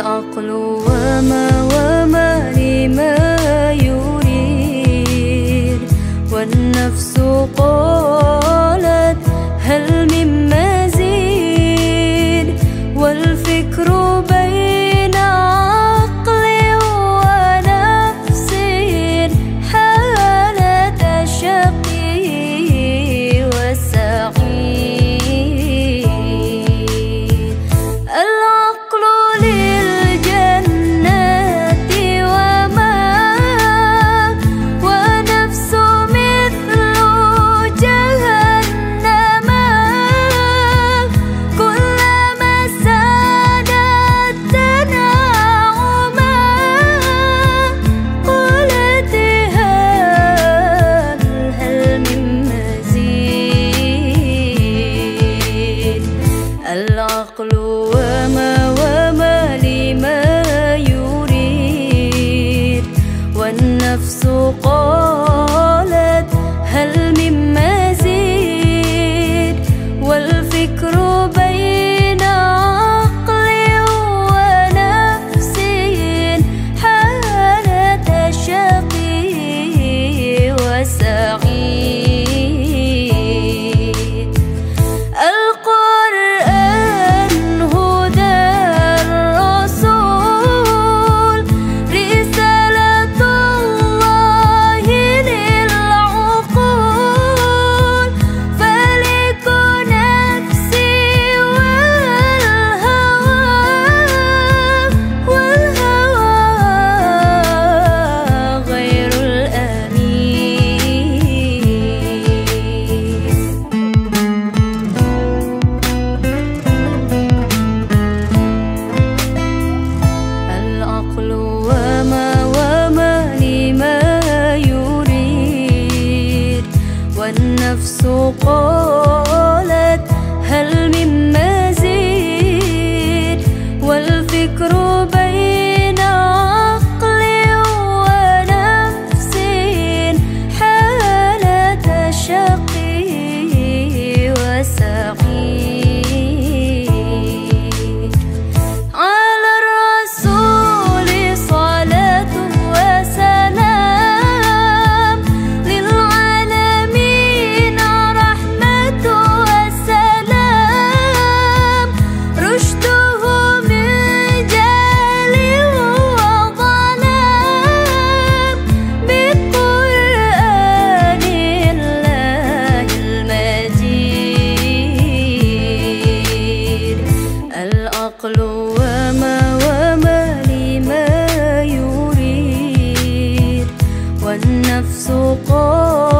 العقل وما وما لما يريد والنفس قالت هل من النفس قالت نفسه قال العقل وما وما لما يريد والنفس قال